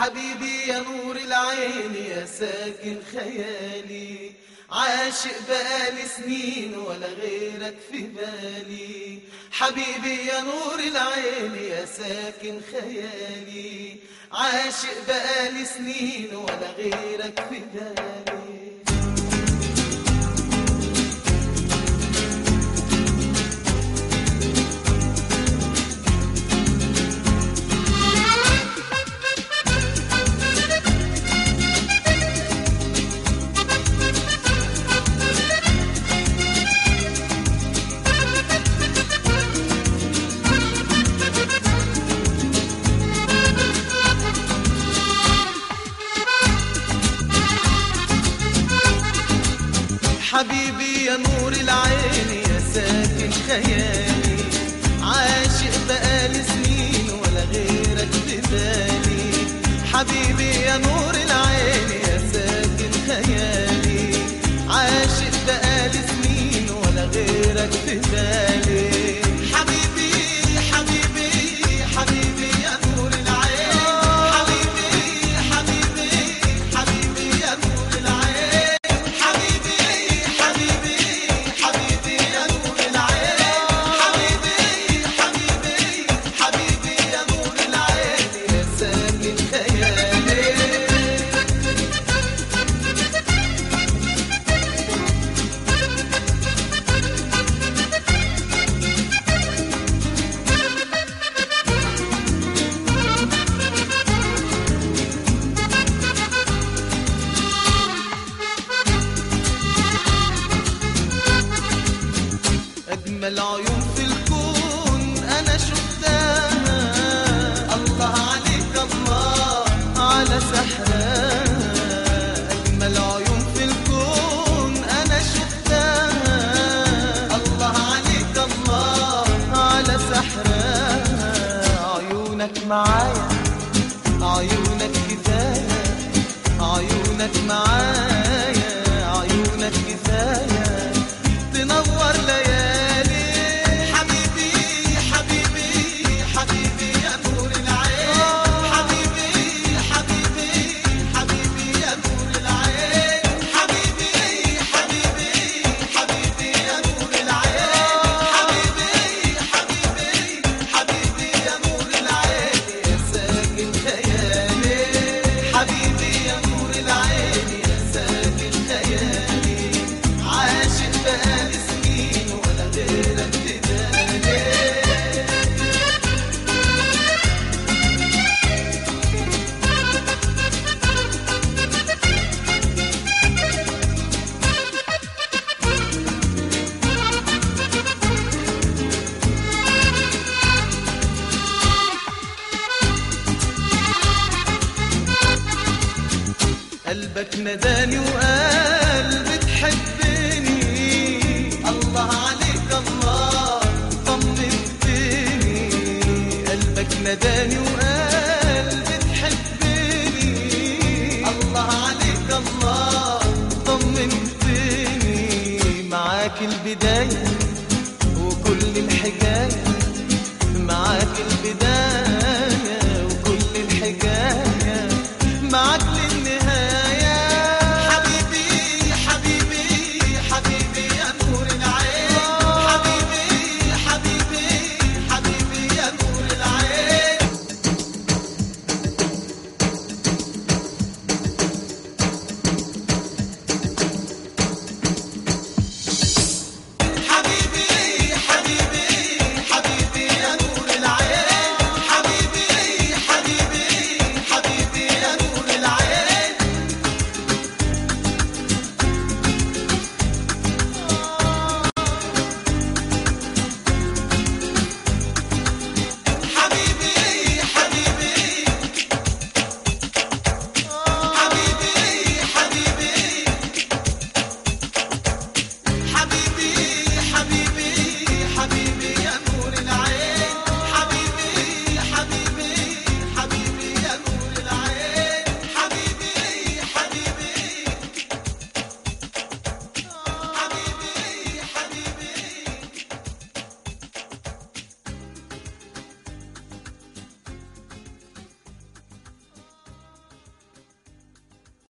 حبيبي يا نور العين يا ساكن خيالي. عاشق بقالي سنين ولا غيرك في بالي. حبيبي يا نور العين يا ساكن خيالي. عاشق بقالي سنين ولا غيرك في بالي. حبيبي يا نور العين يا ساكن خيالي. عاشق بقالي سنين ولا غيرك في بالي. حبيبي يا نور العين يا ساكن خيالي. عاشق بقالي سنين ولا غيرك في في الكون أنا الله عليك الله على سحرها. أجمل عيون في الكون أنا الله عليك الله على سحرها. عيونك معايا عيونك كفاية عيونك معايا. ناداني وقال بتحبني الله عليك الله قلبك ناداني وقال بتحبني الله عليك الله طمنتني. معاك البداية وكل الحكاية. معاك البداية.